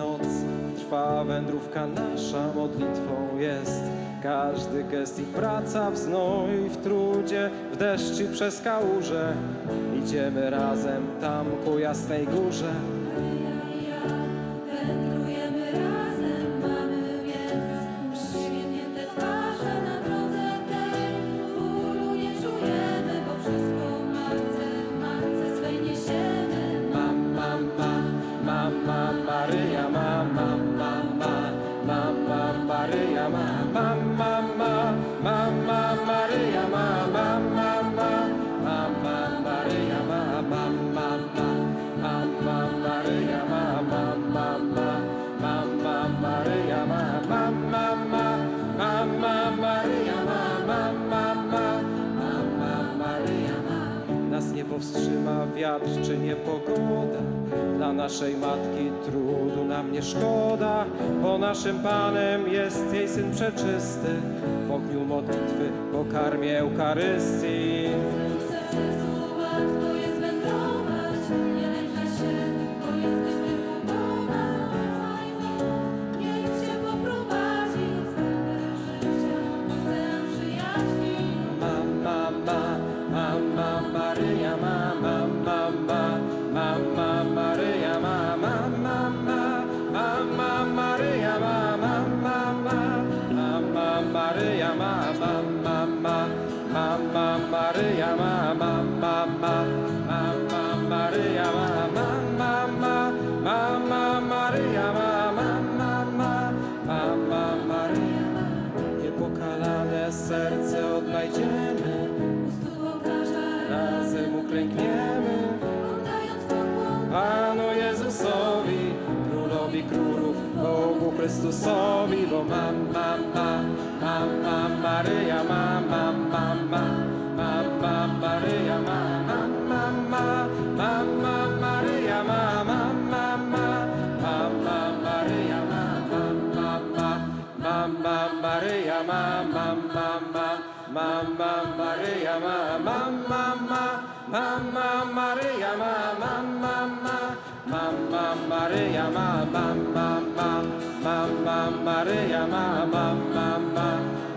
noc trwa wędrówka nasza modlitwą jest. Każdy gest i praca w w trudzie, w deszcz i przez kałuże. Idziemy razem tam ku jasnej górze. Wiatr czy niepogoda. Dla naszej matki trudu nam nie szkoda, bo naszym Panem jest jej Syn przeczysty. W ogniu modlitwy pokarmie Eucharystii. וימיו. Bogu Chrystusowi, bo mama, ma, mama Maryja, mama, mama, mama Maryja, mama, mama, mama Maryja, mama, mama, mama Maryja, mama, mama, mama Maryja, mama, mama, mama Maryja, mama, mama, mama Maryja, mama, mama, mama Maryja, mama, mama, mama Maryja, mama, mama,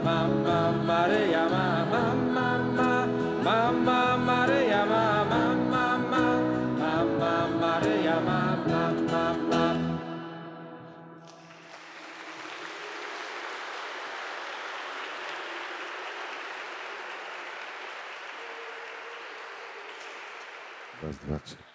mama Maryja, mama, mama, mama Maryja, mama, mama, mama Maryja, mama, mama. Raz, dwa, trzy.